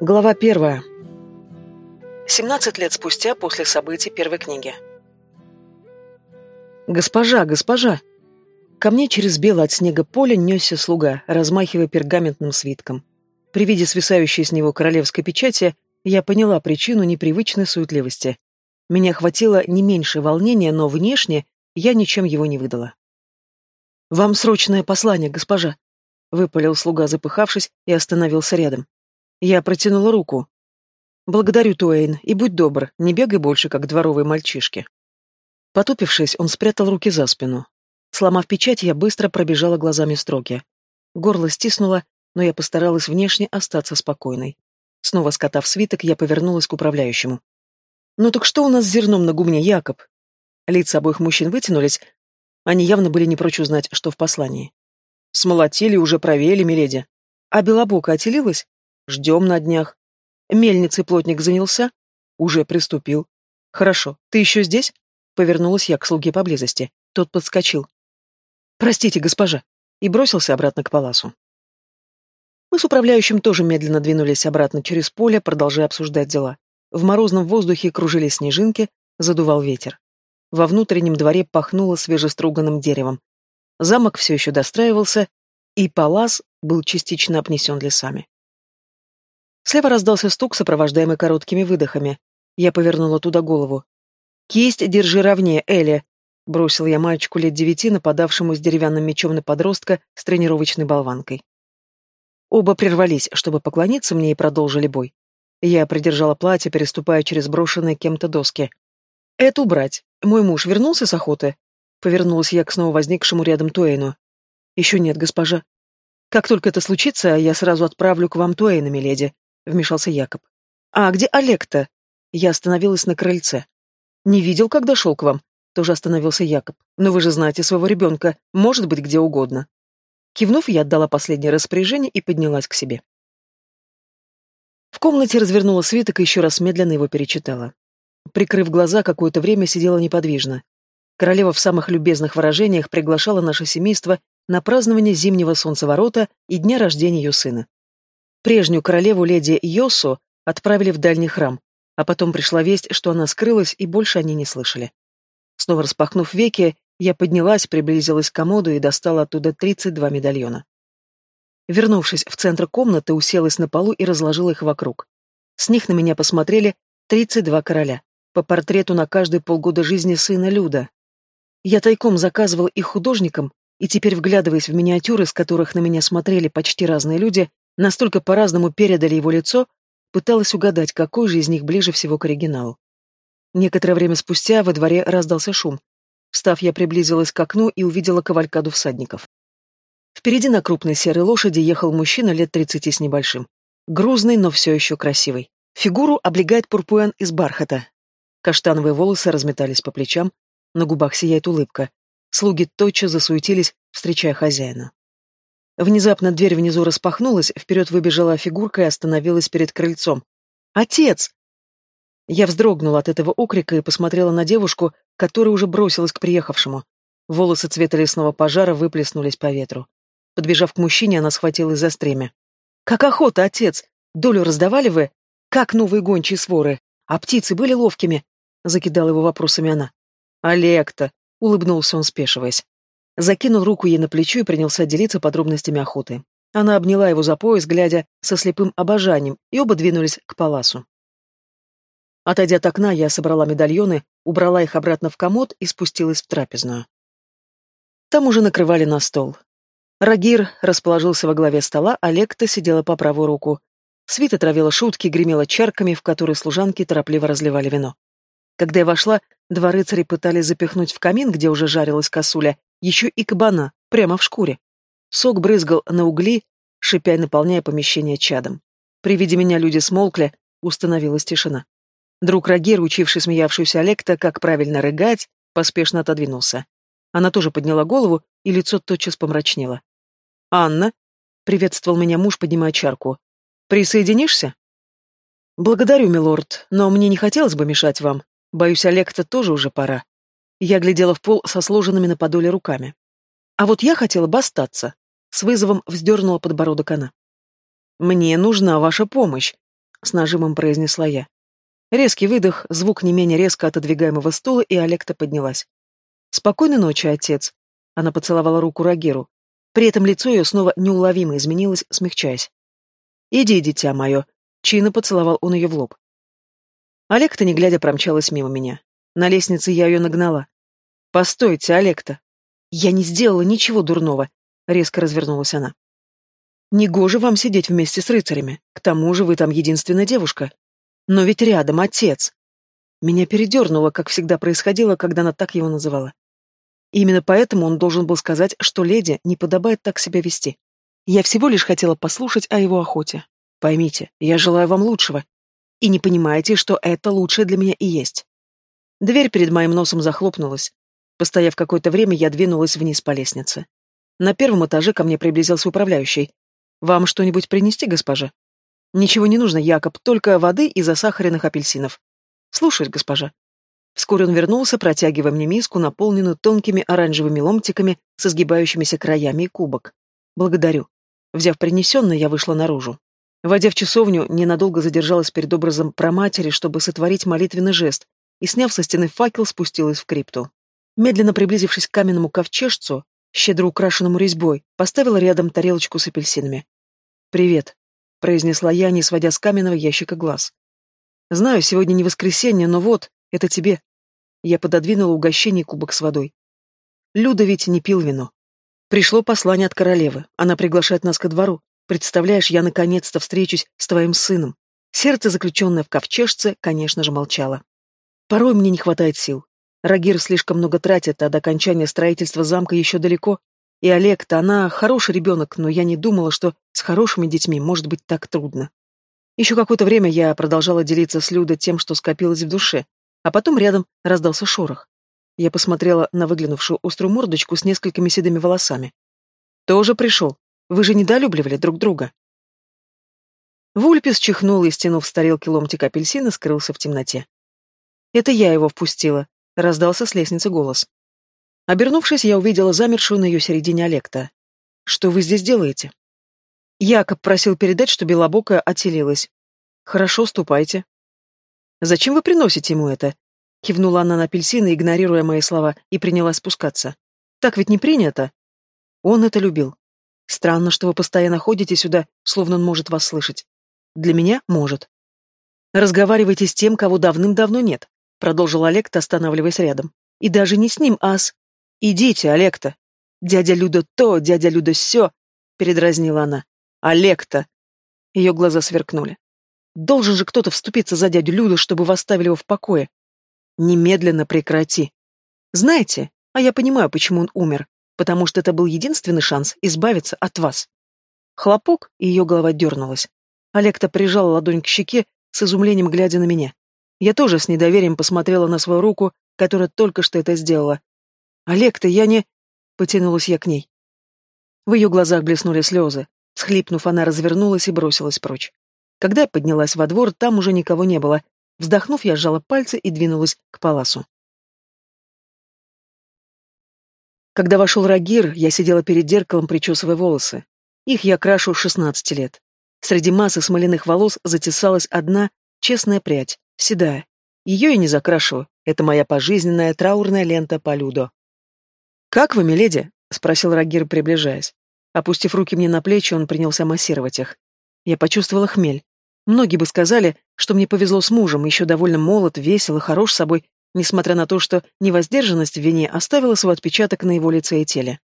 Глава первая. 17 лет спустя после событий первой книги. «Госпожа, госпожа!» Ко мне через белое от снега поле несся слуга, размахивая пергаментным свитком. При виде свисающей с него королевской печати я поняла причину непривычной суетливости. Меня охватило не меньше волнения, но внешне я ничем его не выдала. «Вам срочное послание, госпожа!» — выпалил слуга, запыхавшись, и остановился рядом. Я протянула руку. «Благодарю, Туэйн, и будь добр, не бегай больше, как дворовые мальчишки». Потупившись, он спрятал руки за спину. Сломав печать, я быстро пробежала глазами строки. Горло стиснуло, но я постаралась внешне остаться спокойной. Снова скотав свиток, я повернулась к управляющему. «Ну так что у нас с зерном на гумне, Якоб?» Лица обоих мужчин вытянулись. Они явно были не прочь узнать, что в послании. «Смолотили, уже провели, миледи. А Белобока отелилась?» Ждем на днях. Мельницей плотник занялся? Уже приступил. Хорошо. Ты еще здесь? Повернулась я к слуге поблизости. Тот подскочил. Простите, госпожа. И бросился обратно к паласу. Мы с управляющим тоже медленно двинулись обратно через поле, продолжая обсуждать дела. В морозном воздухе кружились снежинки, задувал ветер. Во внутреннем дворе пахнуло свежеструганным деревом. Замок все еще достраивался, и палас был частично обнесен лесами. Слева раздался стук, сопровождаемый короткими выдохами. Я повернула туда голову. «Кисть держи ровнее, Эля!» — бросил я мальчику лет девяти, нападавшему с деревянным мечом на подростка с тренировочной болванкой. Оба прервались, чтобы поклониться мне и продолжили бой. Я придержала платье, переступая через брошенные кем-то доски. «Это убрать. Мой муж вернулся с охоты?» Повернулась я к снова возникшему рядом Туэйну. «Еще нет, госпожа. Как только это случится, я сразу отправлю к вам Туэйна, миледи вмешался Якоб. «А где Олег-то?» Я остановилась на крыльце. «Не видел, когда шел к вам?» Тоже остановился Якоб. «Но вы же знаете своего ребенка. Может быть, где угодно». Кивнув, я отдала последнее распоряжение и поднялась к себе. В комнате развернула свиток и еще раз медленно его перечитала. Прикрыв глаза, какое-то время сидела неподвижно. Королева в самых любезных выражениях приглашала наше семейство на празднование зимнего солнцеворота и дня рождения ее сына. Прежнюю королеву леди Йосу отправили в дальний храм, а потом пришла весть, что она скрылась, и больше они не слышали. Снова распахнув веки, я поднялась, приблизилась к комоду и достала оттуда 32 медальона. Вернувшись в центр комнаты, уселась на полу и разложила их вокруг. С них на меня посмотрели 32 короля, по портрету на каждые полгода жизни сына Люда. Я тайком заказывал их художникам, и теперь, вглядываясь в миниатюры, с которых на меня смотрели почти разные люди, Настолько по-разному передали его лицо, пыталась угадать, какой же из них ближе всего к оригиналу. Некоторое время спустя во дворе раздался шум. Встав, я приблизилась к окну и увидела кавалькаду всадников. Впереди на крупной серой лошади ехал мужчина лет тридцати с небольшим. Грузный, но все еще красивый. Фигуру облегает пурпуэн из бархата. Каштановые волосы разметались по плечам, на губах сияет улыбка. Слуги тотчас засуетились, встречая хозяина. Внезапно дверь внизу распахнулась, вперед выбежала фигурка и остановилась перед крыльцом. «Отец!» Я вздрогнула от этого окрика и посмотрела на девушку, которая уже бросилась к приехавшему. Волосы цвета лесного пожара выплеснулись по ветру. Подбежав к мужчине, она схватилась за стремя. «Как охота, отец! Долю раздавали вы? Как новые гончие своры? А птицы были ловкими?» Закидала его вопросами она. «Олег-то!» — улыбнулся он, спешиваясь. Закинул руку ей на плечо и принялся делиться подробностями охоты. Она обняла его за пояс, глядя со слепым обожанием, и оба двинулись к паласу. Отойдя от окна, я собрала медальоны, убрала их обратно в комод и спустилась в трапезную. Там уже накрывали на стол. Рагир расположился во главе стола, а Лекта сидела по правую руку. Свита травила шутки, гремела чарками, в которые служанки торопливо разливали вино. Когда я вошла, два рыцаря пытались запихнуть в камин, где уже жарилась косуля, еще и кабана, прямо в шкуре. Сок брызгал на угли, шипя наполняя помещение чадом. При виде меня люди смолкли, установилась тишина. Друг Рагир, учивший смеявшуюся Олекта, как правильно рыгать, поспешно отодвинулся. Она тоже подняла голову, и лицо тотчас помрачнело. «Анна», — приветствовал меня муж, поднимая чарку, — «присоединишься?» «Благодарю, милорд, но мне не хотелось бы мешать вам. Боюсь, Олекта тоже уже пора. Я глядела в пол со сложенными на подоле руками. А вот я хотела бы остаться. С вызовом вздернула подбородок она. «Мне нужна ваша помощь», — с нажимом произнесла я. Резкий выдох, звук не менее резко отодвигаемого стула, и Олекта поднялась. «Спокойной ночи, отец!» Она поцеловала руку Рагиру. При этом лицо ее снова неуловимо изменилось, смягчаясь. «Иди, дитя мое!» Чина поцеловал он ее в лоб. Олекта, не глядя, промчалась мимо меня. На лестнице я ее нагнала. «Постойте, Олекта!» «Я не сделала ничего дурного!» — резко развернулась она. «Негоже вам сидеть вместе с рыцарями. К тому же вы там единственная девушка. Но ведь рядом отец!» Меня передернуло, как всегда происходило, когда она так его называла. именно поэтому он должен был сказать, что леди не подобает так себя вести. Я всего лишь хотела послушать о его охоте. Поймите, я желаю вам лучшего. И не понимаете, что это лучшее для меня и есть. Дверь перед моим носом захлопнулась. Постояв какое-то время, я двинулась вниз по лестнице. На первом этаже ко мне приблизился управляющий. «Вам что-нибудь принести, госпожа?» «Ничего не нужно, Якоб, только воды и засахаренных апельсинов». «Слушаюсь, госпожа». Вскоре он вернулся, протягивая мне миску, наполненную тонкими оранжевыми ломтиками с изгибающимися краями и кубок. «Благодарю». Взяв принесенное, я вышла наружу. Войдя в часовню, ненадолго задержалась перед образом проматери, чтобы сотворить молитвенный жест, и, сняв со стены факел, спустилась в крипту. Медленно приблизившись к каменному ковчежцу, щедро украшенному резьбой, поставила рядом тарелочку с апельсинами. «Привет», — произнесла я, не сводя с каменного ящика глаз. «Знаю, сегодня не воскресенье, но вот, это тебе». Я пододвинула угощение и кубок с водой. Люда ведь не пил вино. Пришло послание от королевы. Она приглашает нас ко двору. Представляешь, я наконец-то встречусь с твоим сыном. Сердце, заключенное в ковчежце, конечно же, молчало. Порой мне не хватает сил. Рагир слишком много тратит, а до окончания строительства замка еще далеко. И Олег-то, она хороший ребенок, но я не думала, что с хорошими детьми может быть так трудно. Еще какое-то время я продолжала делиться с Людой тем, что скопилось в душе, а потом рядом раздался шорох. Я посмотрела на выглянувшую острую мордочку с несколькими седыми волосами. «Тоже пришел. Вы же недолюбливали друг друга». Вульпис чихнул и, стянув с тарелки ломтик апельсина, скрылся в темноте. Это я его впустила, раздался с лестницы голос. Обернувшись, я увидела замершую на ее середине Олекта. Что вы здесь делаете? Якоб просил передать, что Белобокая отелилась. Хорошо, ступайте. Зачем вы приносите ему это? Кивнула она на апельсины, игнорируя мои слова, и принялась спускаться. Так ведь не принято. Он это любил. Странно, что вы постоянно ходите сюда, словно он может вас слышать. Для меня может. Разговаривайте с тем, кого давным-давно нет. — продолжил Олекта, останавливаясь рядом. «И даже не с ним, а с...» «Идите, Олекта!» «Дядя Люда то, дядя Люда сё!» — передразнила она. «Олекта!» Ее глаза сверкнули. «Должен же кто-то вступиться за дядю Люду, чтобы вы его в покое. Немедленно прекрати. Знаете, а я понимаю, почему он умер, потому что это был единственный шанс избавиться от вас». Хлопок, и ее голова дернулась. Олекта прижала ладонь к щеке, с изумлением глядя на меня. Я тоже с недоверием посмотрела на свою руку, которая только что это сделала. «Олег-то я не...» — потянулась я к ней. В ее глазах блеснули слезы. Схлипнув, она развернулась и бросилась прочь. Когда я поднялась во двор, там уже никого не было. Вздохнув, я сжала пальцы и двинулась к паласу. Когда вошел Рагир, я сидела перед зеркалом, причесывая волосы. Их я крашу с шестнадцати лет. Среди массы смоляных волос затесалась одна честная прядь, Седая. Ее я не закрашиваю. Это моя пожизненная траурная лента по Людо. «Как вы, миледи?» — спросил Рагир, приближаясь. Опустив руки мне на плечи, он принялся массировать их. Я почувствовала хмель. Многие бы сказали, что мне повезло с мужем, еще довольно молод, весел и хорош собой, несмотря на то, что невоздержанность в вине оставила свой отпечаток на его лице и теле.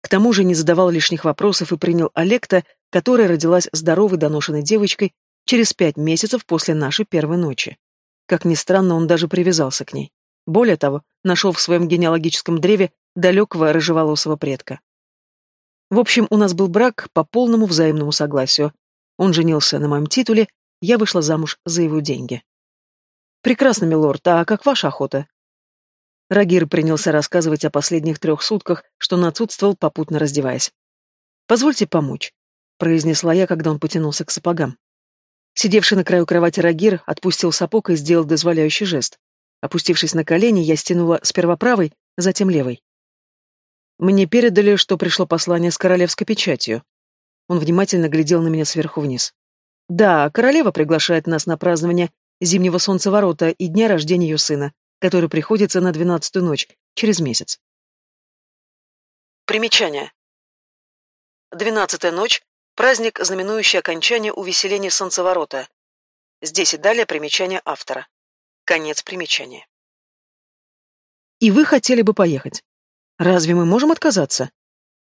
К тому же не задавал лишних вопросов и принял Олекта, которая родилась здоровой доношенной девочкой через пять месяцев после нашей первой ночи. Как ни странно, он даже привязался к ней. Более того, нашел в своем генеалогическом древе далекого рыжеволосого предка. В общем, у нас был брак по полному взаимному согласию. Он женился на моем титуле, я вышла замуж за его деньги. «Прекрасно, милорд, а как ваша охота?» Рагир принялся рассказывать о последних трех сутках, что он отсутствовал, попутно раздеваясь. «Позвольте помочь», — произнесла я, когда он потянулся к сапогам. Сидевший на краю кровати Рагир отпустил сапог и сделал дозволяющий жест. Опустившись на колени, я стянула сперва правой, затем левой. Мне передали, что пришло послание с королевской печатью. Он внимательно глядел на меня сверху вниз. Да, королева приглашает нас на празднование зимнего солнцеворота и дня рождения ее сына, который приходится на двенадцатую ночь, через месяц. Примечание. Двенадцатая ночь – праздник, знаменующий окончание увеселения солнцеворота. Здесь и далее примечание автора. Конец примечания. И вы хотели бы поехать. Разве мы можем отказаться?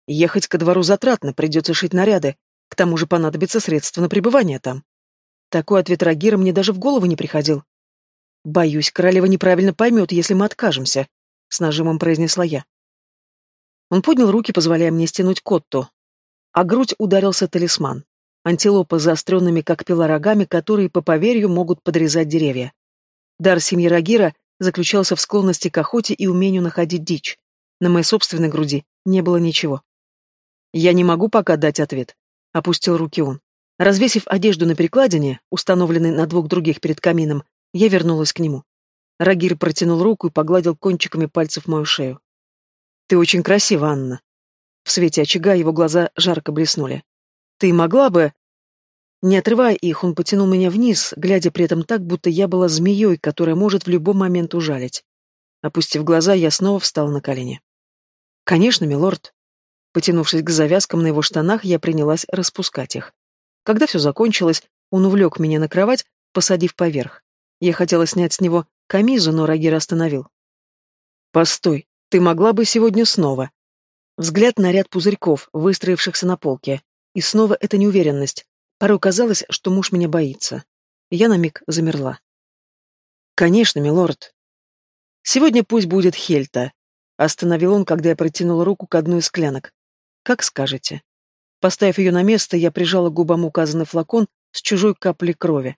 Ехать ко двору затратно, придется шить наряды, к тому же понадобится средства на пребывание там. Такой ответ Рагира мне даже в голову не приходил. «Боюсь, королева неправильно поймет, если мы откажемся», — с нажимом произнесла я. Он поднял руки, позволяя мне стянуть котту. А грудь ударился талисман. Антилопа с заостренными, как пила, рогами, которые, по поверью, могут подрезать деревья. Дар семьи Рагира заключался в склонности к охоте и умению находить дичь. На моей собственной груди не было ничего. «Я не могу пока дать ответ», — опустил руки он. Развесив одежду на перекладине, установленной на двух других перед камином, я вернулась к нему. Рагир протянул руку и погладил кончиками пальцев мою шею. Ты очень красива, Анна. В свете очага его глаза жарко блеснули. Ты могла бы... Не отрывая их, он потянул меня вниз, глядя при этом так, будто я была змеей, которая может в любой момент ужалить. Опустив глаза, я снова встал на колени. «Конечно, милорд». Потянувшись к завязкам на его штанах, я принялась распускать их. Когда все закончилось, он увлек меня на кровать, посадив поверх. Я хотела снять с него камизу, но Рагир остановил. «Постой, ты могла бы сегодня снова. Взгляд на ряд пузырьков, выстроившихся на полке. И снова эта неуверенность. Порой казалось, что муж меня боится. Я на миг замерла. «Конечно, милорд». «Сегодня пусть будет Хельта», — остановил он, когда я протянула руку к одной из склянок. «Как скажете». Поставив ее на место, я прижала губам указанный флакон с чужой каплей крови.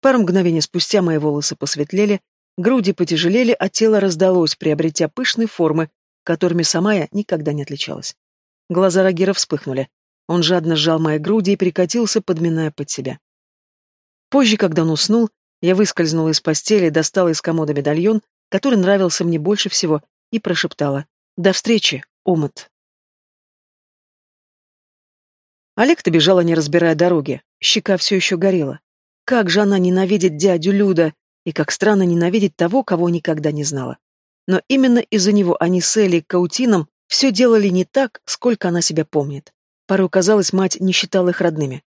Пару мгновений спустя мои волосы посветлели, Груди потяжелели, а тело раздалось, приобретя пышные формы, которыми сама я никогда не отличалась. Глаза Рагира вспыхнули. Он жадно сжал мои груди и перекатился, подминая под себя. Позже, когда он уснул, я выскользнула из постели, достала из комода медальон, который нравился мне больше всего, и прошептала «До встречи, Омут». Олег-то бежала, не разбирая дороги. Щека все еще горела. Как же она ненавидит дядю Люда! И как странно ненавидеть того, кого никогда не знала. Но именно из-за него они с Элли Каутином все делали не так, сколько она себя помнит. Порой казалось, мать не считала их родными.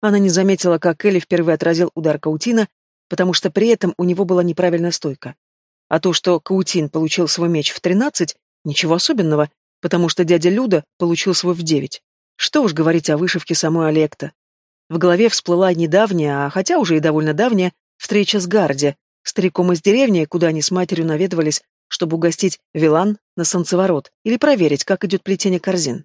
Она не заметила, как Элли впервые отразил удар Каутина, потому что при этом у него была неправильная стойка. А то, что Каутин получил свой меч в тринадцать, ничего особенного, потому что дядя Люда получил свой в девять. Что уж говорить о вышивке самой Олекта. В голове всплыла недавняя, а хотя уже и довольно давняя, Встреча с Гарди, стариком из деревни, куда они с матерью наведывались, чтобы угостить Вилан на солнцеворот или проверить, как идет плетение корзин.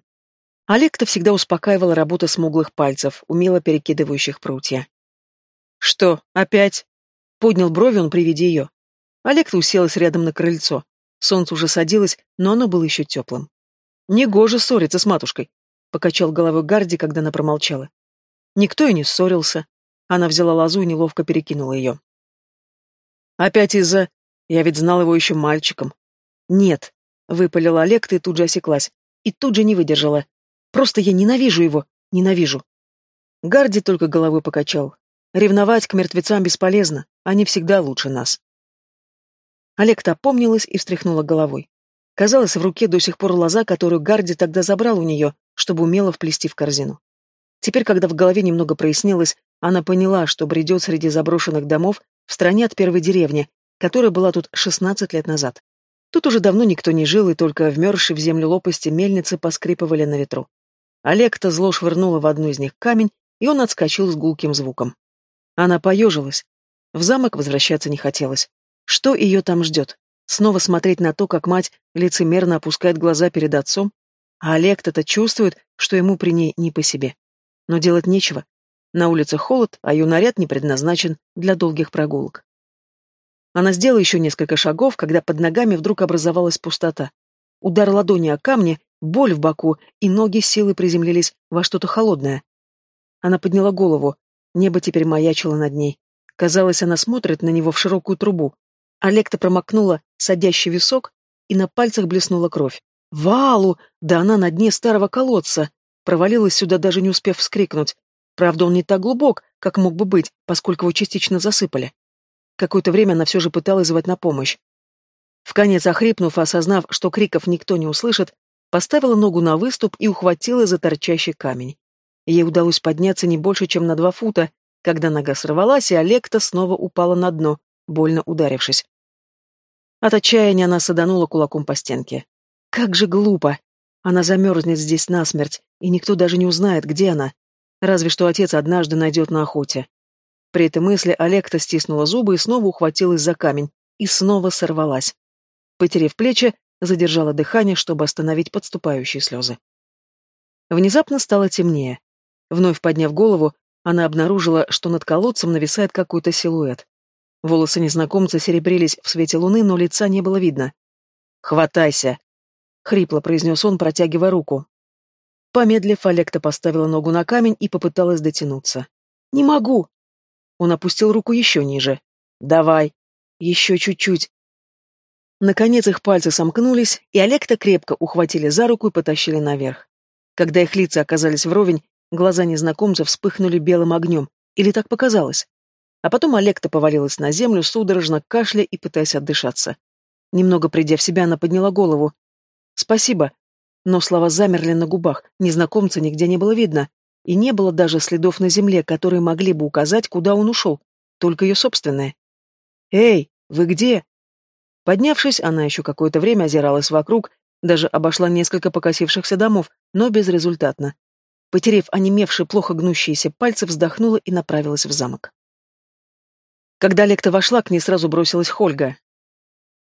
Олег-то всегда успокаивала работа смуглых пальцев, умело перекидывающих прутья. «Что, опять?» — поднял брови он при виде ее. Олег-то уселась рядом на крыльцо. Солнце уже садилось, но оно было еще теплым. «Негоже ссориться с матушкой», — покачал головой Гарди, когда она промолчала. Никто и не ссорился. Она взяла лозу и неловко перекинула ее. «Опять из-за... Я ведь знал его еще мальчиком». «Нет», — выпалила Олег, и тут же осеклась. И тут же не выдержала. «Просто я ненавижу его. Ненавижу». Гарди только головой покачал. Ревновать к мертвецам бесполезно, они всегда лучше нас. Олег-то опомнилась и встряхнула головой. Казалось, в руке до сих пор лоза, которую Гарди тогда забрал у нее, чтобы умело вплести в корзину. Теперь, когда в голове немного прояснилось, она поняла, что бредет среди заброшенных домов в стране от первой деревни, которая была тут 16 лет назад. Тут уже давно никто не жил, и только вмерзшие в землю лопасти мельницы поскрипывали на ветру. Олег-то зло швырнула в одну из них камень, и он отскочил с гулким звуком. Она поежилась. В замок возвращаться не хотелось. Что ее там ждет? Снова смотреть на то, как мать лицемерно опускает глаза перед отцом? А Олег-то чувствует, что ему при ней не по себе. Но делать нечего. На улице холод, а ее наряд не предназначен для долгих прогулок. Она сделала еще несколько шагов, когда под ногами вдруг образовалась пустота. Удар ладони о камни, боль в боку, и ноги силой приземлились во что-то холодное. Она подняла голову. Небо теперь маячило над ней. Казалось, она смотрит на него в широкую трубу. Олекта промокнула садящий висок, и на пальцах блеснула кровь. «Валу! Да она на дне старого колодца!» Провалилась сюда, даже не успев вскрикнуть. Правда, он не так глубок, как мог бы быть, поскольку его частично засыпали. Какое-то время она все же пыталась звать на помощь. В конец охрипнув, осознав, что криков никто не услышит, поставила ногу на выступ и ухватила за торчащий камень. Ей удалось подняться не больше, чем на два фута, когда нога сорвалась, и Олекта снова упала на дно, больно ударившись. От отчаяния она саданула кулаком по стенке. Как же глупо! Она замерзнет здесь насмерть, и никто даже не узнает, где она. Разве что отец однажды найдет на охоте. При этой мысли Олекта стиснула зубы и снова ухватилась за камень, и снова сорвалась. Потерев плечи, задержала дыхание, чтобы остановить подступающие слезы. Внезапно стало темнее. Вновь подняв голову, она обнаружила, что над колодцем нависает какой-то силуэт. Волосы незнакомца серебрились в свете луны, но лица не было видно. «Хватайся!» — хрипло произнес он, протягивая руку. Помедлив, Олекта поставила ногу на камень и попыталась дотянуться. «Не могу!» Он опустил руку еще ниже. «Давай! Еще чуть-чуть!» Наконец их пальцы сомкнулись, и Олекта крепко ухватили за руку и потащили наверх. Когда их лица оказались вровень, глаза незнакомца вспыхнули белым огнем. Или так показалось? А потом Олекта повалилась на землю, судорожно кашля и пытаясь отдышаться. Немного придя в себя, она подняла голову. «Спасибо». Но слова замерли на губах, незнакомца нигде не было видно. И не было даже следов на земле, которые могли бы указать, куда он ушел. Только ее собственные. «Эй, вы где?» Поднявшись, она еще какое-то время озиралась вокруг, даже обошла несколько покосившихся домов, но безрезультатно. Потерев онемевшие, плохо гнущиеся пальцы, вздохнула и направилась в замок. Когда Лекта вошла, к ней сразу бросилась Хольга.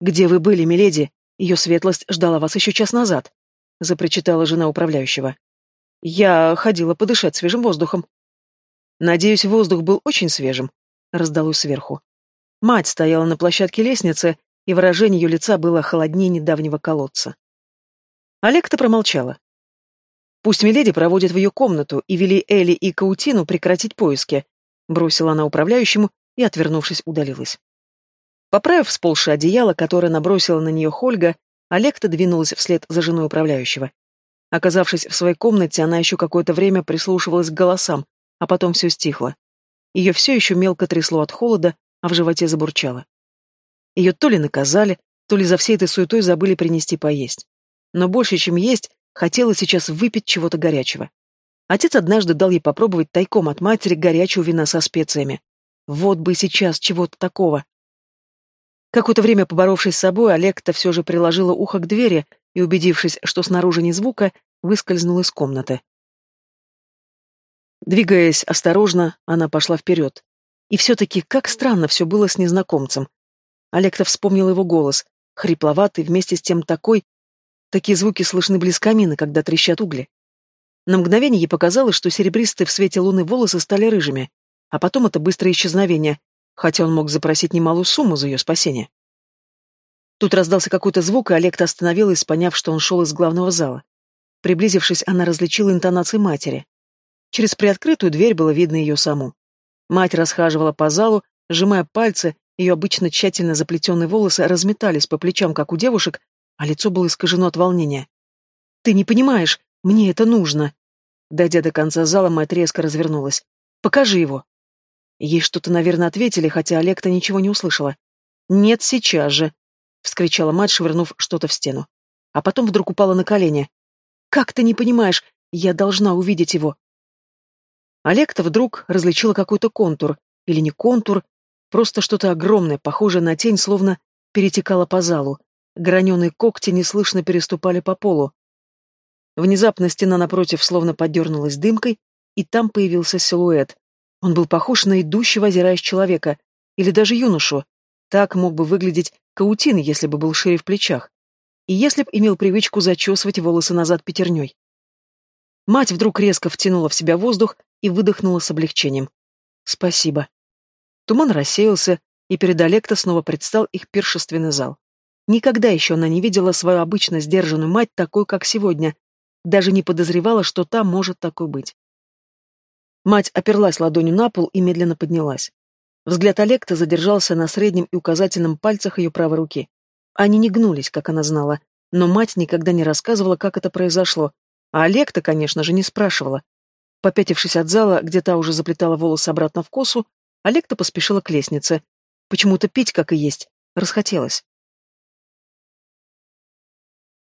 «Где вы были, миледи? Ее светлость ждала вас еще час назад», — запричитала жена управляющего. «Я ходила подышать свежим воздухом». «Надеюсь, воздух был очень свежим», — раздалось сверху. Мать стояла на площадке лестницы, и выражение ее лица было холоднее недавнего колодца. Олег-то промолчала. «Пусть Миледи проводит в ее комнату и вели Элли и Каутину прекратить поиски», — бросила она управляющему и, отвернувшись, удалилась. Поправив сползшее одеяло, которое набросила на нее Хольга, Олекта двинулась вслед за женой управляющего. Оказавшись в своей комнате, она еще какое-то время прислушивалась к голосам, а потом все стихло. Ее все еще мелко трясло от холода, а в животе забурчало. Ее то ли наказали, то ли за всей этой суетой забыли принести поесть. Но больше, чем есть, хотела сейчас выпить чего-то горячего. Отец однажды дал ей попробовать тайком от матери горячего вина со специями. Вот бы сейчас чего-то такого. Какое-то время поборовшись с собой, Олег-то все же приложила ухо к двери и, убедившись, что снаружи ни звука, выскользнул из комнаты. Двигаясь осторожно, она пошла вперед. И все-таки как странно все было с незнакомцем. Олег-то вспомнил его голос, хрипловатый, вместе с тем такой. Такие звуки слышны близ камина, когда трещат угли. На мгновение ей показалось, что серебристые в свете луны волосы стали рыжими. А потом это быстрое исчезновение, хотя он мог запросить немалую сумму за ее спасение. Тут раздался какой-то звук, и Олег остановилась, поняв, что он шел из главного зала. Приблизившись, она различила интонации матери. Через приоткрытую дверь было видно ее саму. Мать расхаживала по залу, сжимая пальцы, ее обычно тщательно заплетенные волосы разметались по плечам, как у девушек, а лицо было искажено от волнения. «Ты не понимаешь, мне это нужно!» Дойдя до конца зала, мать резко развернулась. «Покажи его!» Ей что-то, наверное, ответили, хотя Олег-то ничего не услышала. «Нет, сейчас же!» — вскричала мать, швырнув что-то в стену. А потом вдруг упала на колени. «Как ты не понимаешь? Я должна увидеть его!» Олег-то вдруг различила какой-то контур, или не контур, просто что-то огромное, похожее на тень, словно перетекало по залу. Граненые когти неслышно переступали по полу. Внезапно стена напротив словно подернулась дымкой, и там появился силуэт, он был похож на идущего, озираясь человека, или даже юношу. Так мог бы выглядеть Каутин, если бы был шире в плечах. И если б имел привычку зачесывать волосы назад пятерней. Мать вдруг резко втянула в себя воздух и выдохнула с облегчением. «Спасибо». Туман рассеялся, и перед Олекто снова предстал их пиршественный зал. Никогда еще она не видела свою обычно сдержанную мать такой, как сегодня, даже не подозревала, что та может такой быть. Мать оперлась ладонью на пол и медленно поднялась. Взгляд Олекта задержался на среднем и указательном пальцах ее правой руки. Они не гнулись, как она знала, но мать никогда не рассказывала, как это произошло, а Олекта, конечно же, не спрашивала. Попятившись от зала, где та уже заплетала волосы обратно в косу, Олекта поспешила к лестнице. Почему-то пить, как и есть, расхотелось.